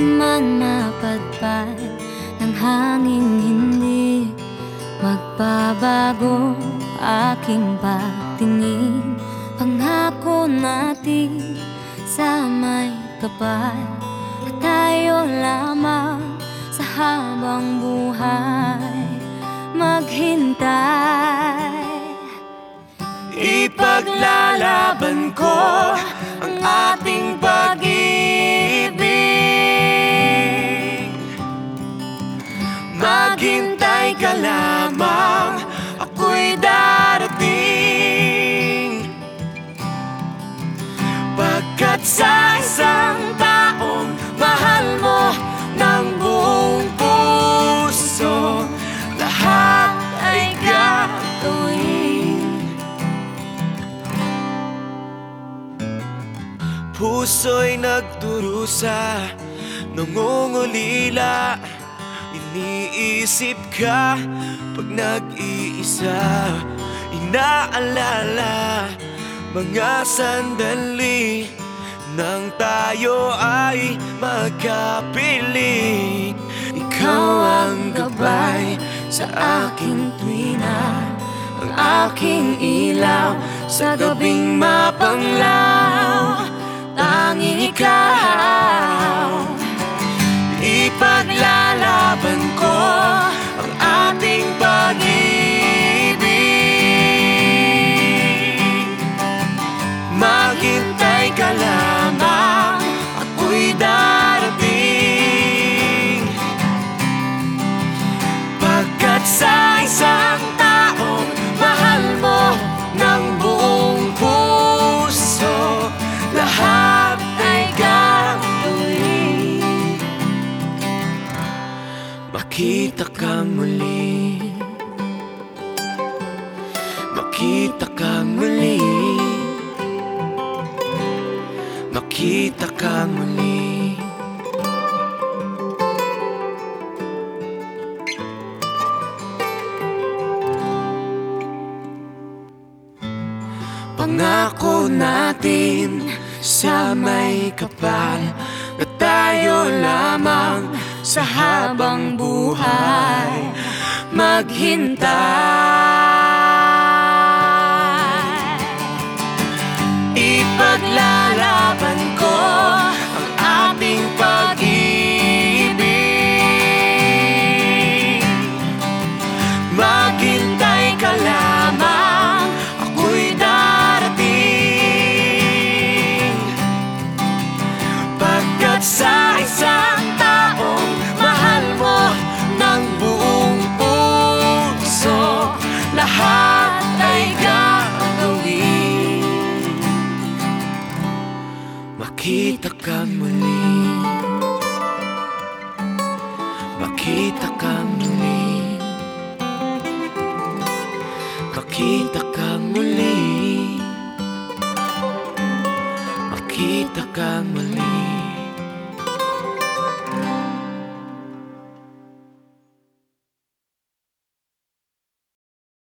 man mapadpad ng hangin hindi magbabago aking pagtingin Pangako natin sa may kapal at tayo lamang sa habang buhay maghintay. Ipaglalaban Puso'y nagdurusa, nangungulila. Iniisip ka pag nag-iisa. Inaalala mga sandali Nang tayo ay magkapiling Ikaw ang gabay sa aking tuwina Ang aking ilaw. Sa gabing mapanglaw ikaw Ipaglalaban Makita ka muli. Makita ka muli. Makita ka muli. Pangako natin sa may kapal Na tayo lamang sa habang buhay Maghintay. Ipaglalaban ko ang ating pag-ibig. Maghintay ka lamang, ako'y darating. Pagkat sa Makita ka muli. Makita ka muli. Makita ka muli. Makita ka muli